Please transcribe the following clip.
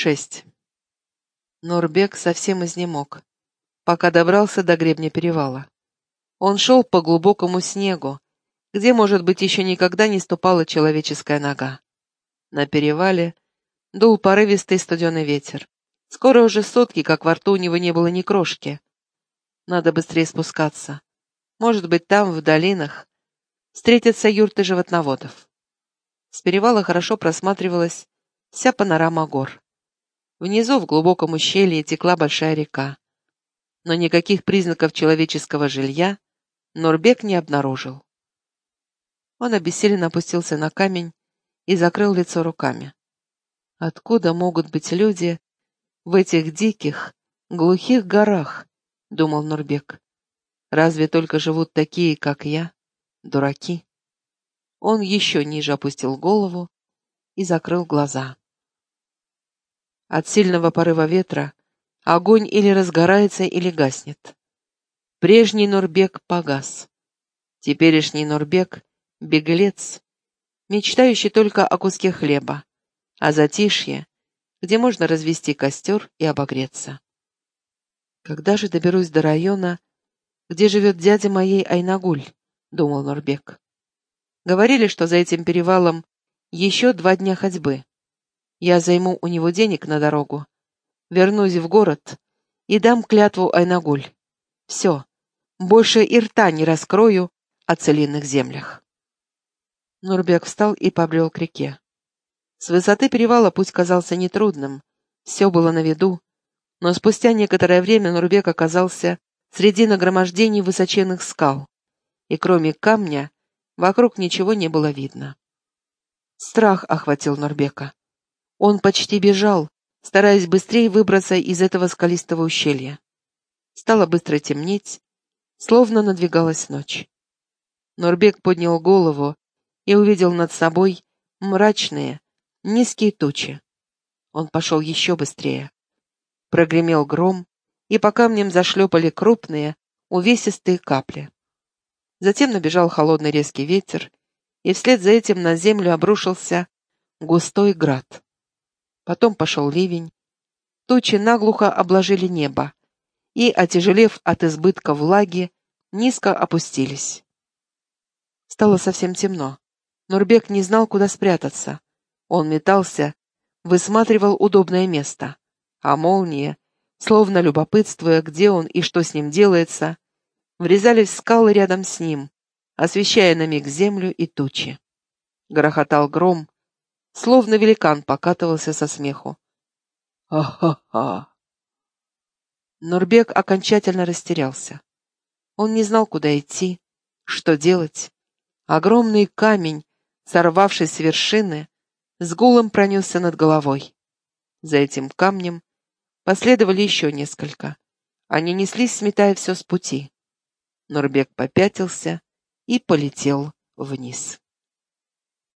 6. Нурбек совсем изнемог, пока добрался до гребня перевала. Он шел по глубокому снегу, где, может быть, еще никогда не ступала человеческая нога. На перевале дул порывистый студеный ветер. Скоро уже сутки, как во рту у него не было ни крошки. Надо быстрее спускаться. Может быть, там, в долинах, встретятся юрты животноводов. С перевала хорошо просматривалась вся панорама гор. Внизу, в глубоком ущелье, текла большая река. Но никаких признаков человеческого жилья Нурбек не обнаружил. Он обессиленно опустился на камень и закрыл лицо руками. Откуда могут быть люди в этих диких, глухих горах, думал Нурбек. Разве только живут такие, как я, дураки? Он еще ниже опустил голову и закрыл глаза. От сильного порыва ветра огонь или разгорается, или гаснет. Прежний Нурбек погас. Теперешний Нурбек — беглец, мечтающий только о куске хлеба, о затишье, где можно развести костер и обогреться. «Когда же доберусь до района, где живет дядя моей Айнагуль?» — думал Нурбек. Говорили, что за этим перевалом еще два дня ходьбы. Я займу у него денег на дорогу, вернусь в город и дам клятву Айнагуль. Все, больше и рта не раскрою о целинных землях. Нурбек встал и побрел к реке. С высоты перевала путь казался нетрудным, все было на виду, но спустя некоторое время Нурбек оказался среди нагромождений высоченных скал, и кроме камня вокруг ничего не было видно. Страх охватил Нурбека. Он почти бежал, стараясь быстрее выбраться из этого скалистого ущелья. Стало быстро темнеть, словно надвигалась ночь. Нурбек поднял голову и увидел над собой мрачные, низкие тучи. Он пошел еще быстрее. Прогремел гром, и по камням зашлепали крупные, увесистые капли. Затем набежал холодный резкий ветер, и вслед за этим на землю обрушился густой град. Потом пошел ливень. Тучи наглухо обложили небо и, отяжелев от избытка влаги, низко опустились. Стало совсем темно. Нурбек не знал, куда спрятаться. Он метался, высматривал удобное место, а молнии, словно любопытствуя, где он и что с ним делается, врезались в скалы рядом с ним, освещая на миг землю и тучи. Грохотал гром, словно великан покатывался со смеху. «Ха-ха-ха!» Нурбек окончательно растерялся. Он не знал, куда идти, что делать. Огромный камень, сорвавшись с вершины, с гулом пронесся над головой. За этим камнем последовали еще несколько. Они неслись, сметая все с пути. Нурбек попятился и полетел вниз.